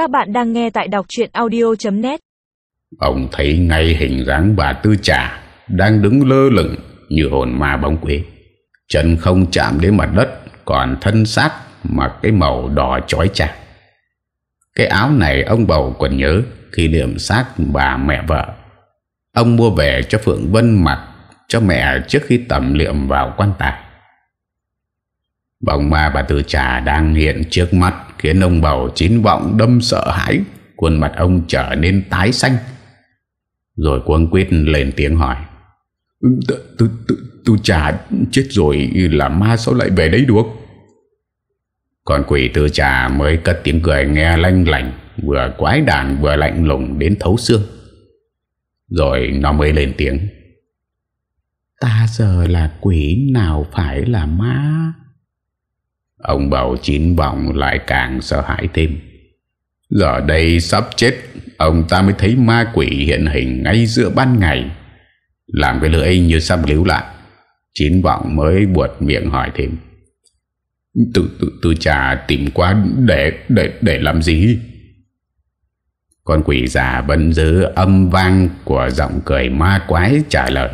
Các bạn đang nghe tại đọc chuyện audio.net Ông thấy ngay hình dáng bà Tư Trà đang đứng lơ lửng như hồn ma bóng quế. Chân không chạm đến mặt đất, còn thân xác mặc cái màu đỏ chói chạc. Cái áo này ông bầu còn nhớ khi liệm xác bà mẹ vợ. Ông mua về cho Phượng Vân mặc cho mẹ trước khi tẩm liệm vào quan tài. Bóng ma bà tử Trà đang hiện trước mắt khiến ông bầu chín vọng đâm sợ hãi. Khuôn mặt ông trở nên tái xanh. Rồi quân quyết lên tiếng hỏi. Tư, trà chết rồi là ma sao lại về đấy được? Còn quỷ tư trà mới cất tiếng cười nghe lanh lành Vừa quái đàn vừa lạnh lùng đến thấu xương Rồi nó mới lên tiếng Ta giờ là quỷ nào phải là ma Ông bầu chín vọng lại càng sợ hãi thêm. Giờ đây sắp chết Ông ta mới thấy ma quỷ hiện hình ngay giữa ban ngày. Làm cái lưỡi như sắp líu lại. Chín vọng mới buột miệng hỏi thêm. Tự tự tự trà tìm qua để, để, để làm gì? Con quỷ già vẫn giữ âm vang của giọng cười ma quái trả lời.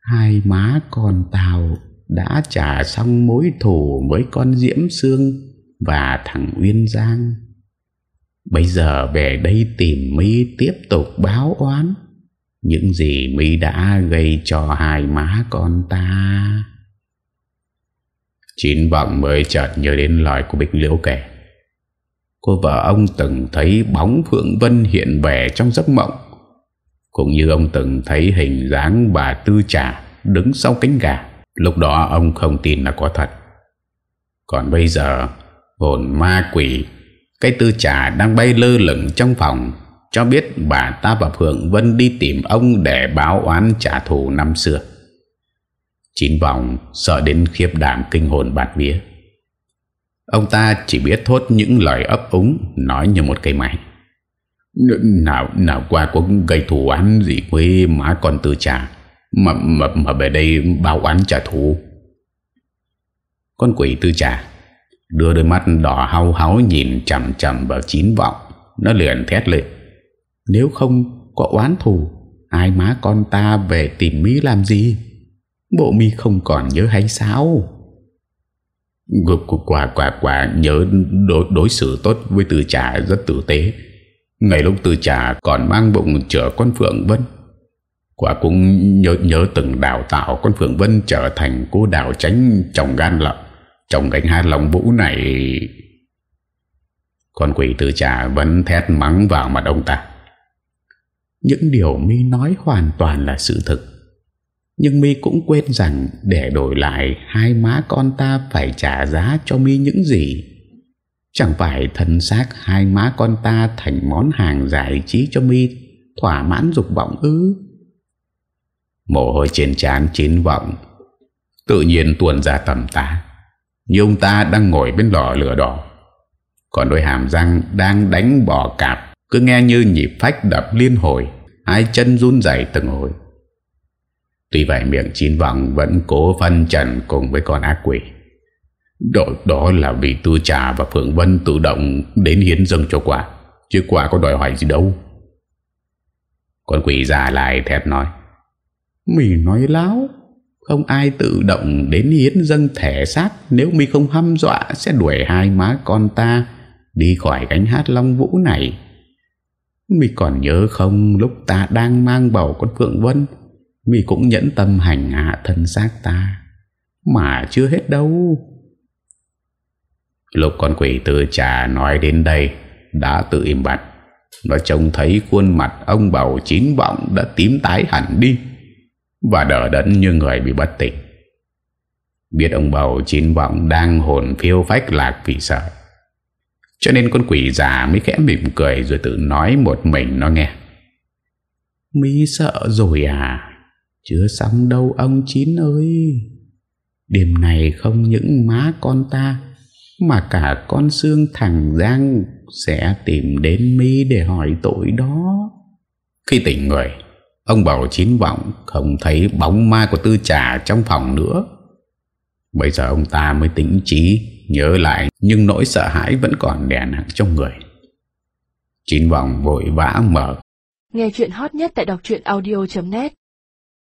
Hai má con tao đã trả xong mối thù với con Diễm Sương và thằng Uyên Giang. Bây giờ về đây tìm mi tiếp tục báo oán những gì mi đã gây cho hai má con ta. Chín vọng mới chợt nhớ đến lời của Bích Liễu kể. Cô vợ ông từng thấy bóng Phượng Vân hiện về trong giấc mộng. Cũng như ông từng thấy hình dáng bà Tư Trà đứng sau cánh gà. Lúc đó ông không tin là có thật. Còn bây giờ, hồn ma quỷ, cái tư trà đang bay lơ lửng trong phòng, cho biết bà ta và Phượng Vân đi tìm ông để báo oán trả thù năm xưa. Chín vòng sợ đến khiếp đảm kinh hồn bạt vía. Ông ta chỉ biết thốt những lời ấp úng nói như một cây máy. Nào nào qua cũng gây thù án gì với má con tư trà mà, mà, mà về đây báo oán trả thù. Con quỷ tư trà Đưa đôi mắt đỏ hao háo nhìn chầm chầm vào chín vọng. Nó liền thét lên Nếu không có oán thù Ai má con ta về tìm Mỹ làm gì? Bộ mi không còn nhớ hay sao? Gục quả quả quả nhớ đối, đối xử tốt với từ trà rất tử tế. Ngày lúc từ trà còn mang bụng chở con Phượng Vân Quả cũng nhớ, nhớ từng đào tạo con Phượng Vân trở thành cô đào tránh chồng gan lợn. Chồng gánh hai lòng vũ này... Con quỷ từ trà vẫn thét mắng vào mặt ông ta. Những điều mi nói hoàn toàn là sự thực. Nhưng mi cũng quên rằng để đổi lại hai má con ta phải trả giá cho mi những gì. Chẳng phải thân xác hai má con ta thành món hàng giải trí cho mi thỏa mãn dục vọng ư. Mồ hôi trên trán chín vọng Tự nhiên tuôn ra tầm tá Như ông ta đang ngồi bên lò lửa đỏ. Còn đôi hàm răng đang đánh bò cạp. Cứ nghe như nhịp phách đập liên hồi. Hai chân run dày từng hồi. Tuy vậy miệng chín vọng vẫn cố phân trần cùng với con ác quỷ. Đó, đó là vì tư trà và Phượng Vân tự động đến hiến dâng cho quả. Chứ quả có đòi hỏi gì đâu. Con quỷ già lại thét nói. Mì nói láo, Không ai tự động đến hiến dâng thể xác. Nếu mi không hăm dọa, Sẽ đuổi hai má con ta Đi khỏi cánh hát long vũ này. Mi còn nhớ không, Lúc ta đang mang bầu con Phượng Vân, Mi cũng nhẫn tâm hành hạ thân xác ta. Mà chưa hết đâu. Lúc con quỷ từ trà nói đến đây, Đã tự im bặt. Nó trông thấy khuôn mặt ông bầu chín vọng Đã tím tái hẳn đi và đỡ đẫn như người bị bất tỉnh. Biết ông bầu chín vọng đang hồn phiêu phách lạc vì sợ. Cho nên con quỷ già mới khẽ mỉm cười rồi tự nói một mình nó nghe. mí sợ rồi à? Chưa xong đâu ông Chín ơi. Đêm này không những má con ta mà cả con xương thằng Giang sẽ tìm đến Mi để hỏi tội đó. Khi tỉnh người, Ông bảo chín vọng, không thấy bóng ma của tư trà trong phòng nữa. Bây giờ ông ta mới tỉnh trí, nhớ lại, nhưng nỗi sợ hãi vẫn còn đè nặng trong người. Chín vọng vội vã mở Nghe chuyện hot nhất tại đọc audio.net